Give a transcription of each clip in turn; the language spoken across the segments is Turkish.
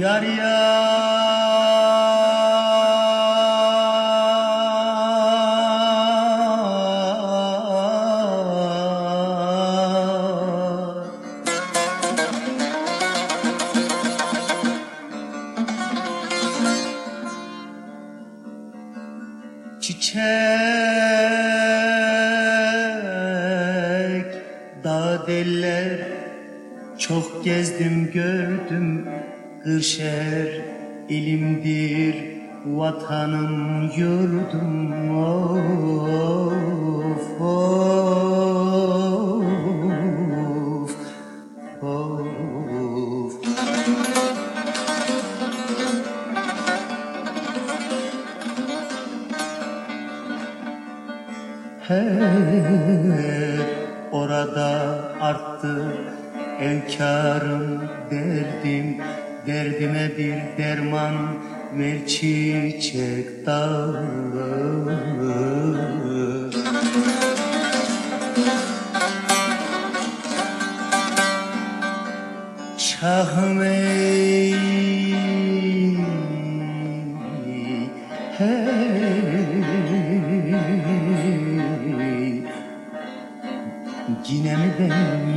Yar Çiçek dağ deller çok gezdim gördüm Kırşer ilimdir vatanım yurdum of of of. Hep orada arttı Enkarım derdim Derdime bir derman Ver çiçek ey hey. Yine mi ben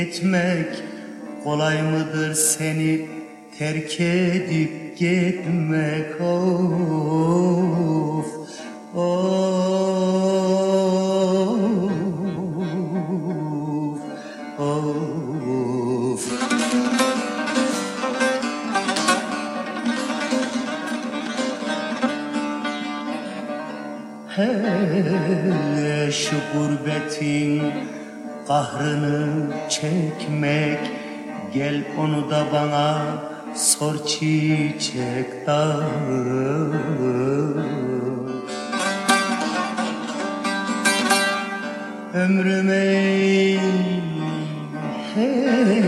etmek kolay mıdır seni terk edip gitmek of of of. Hele şu gurbetin kahrını çekmek Gel onu da bana sor çiçek dağı. Ömrüme hey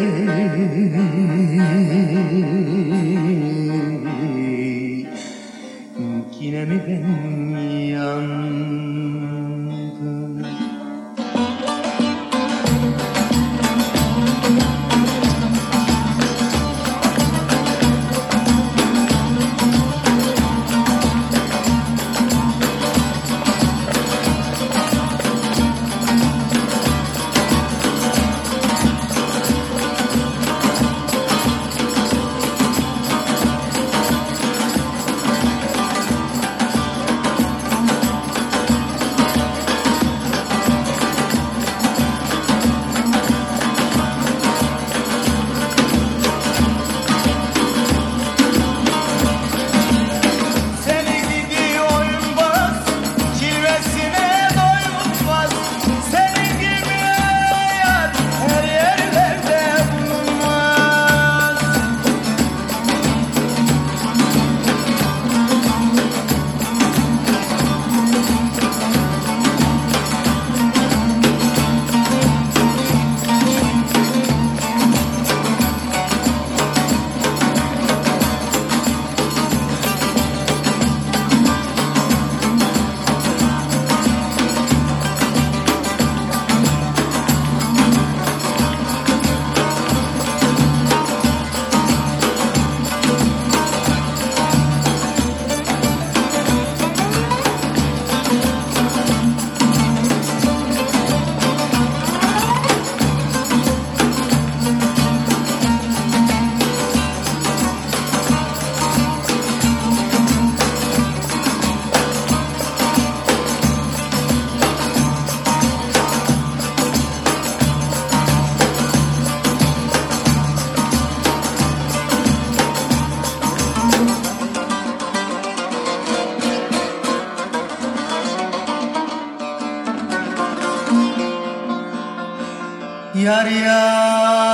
yar yar.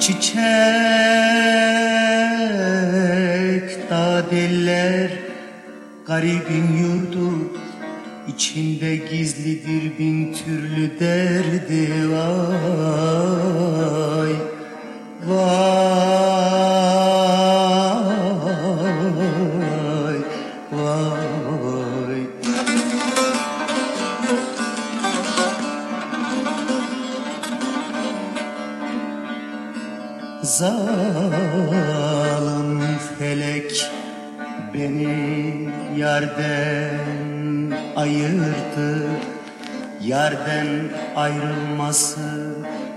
Çiçek diller garibin yurdu içinde gizlidir bin türlü derdi vay Vay Vay. Zalim felek beni yerden ayırdı. Yerden ayrılması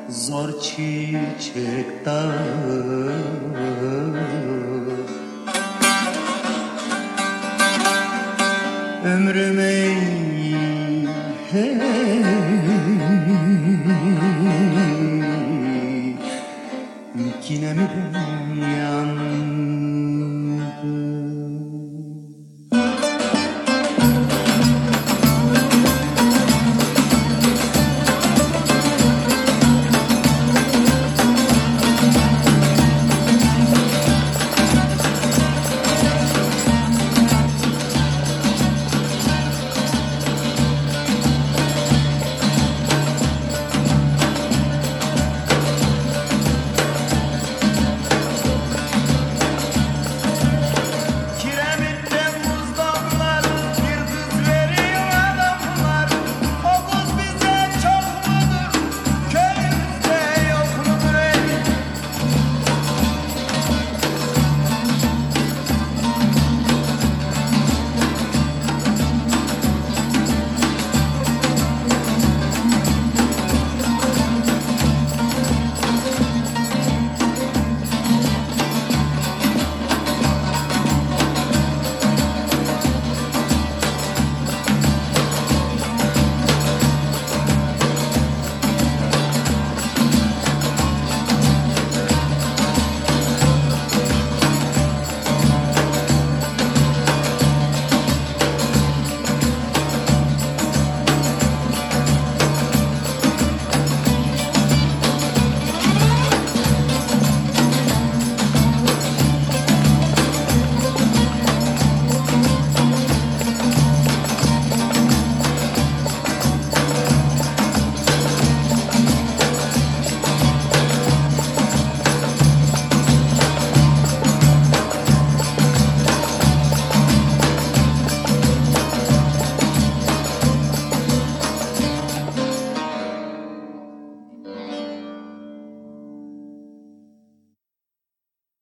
zor çiçek dağı. Ömrümü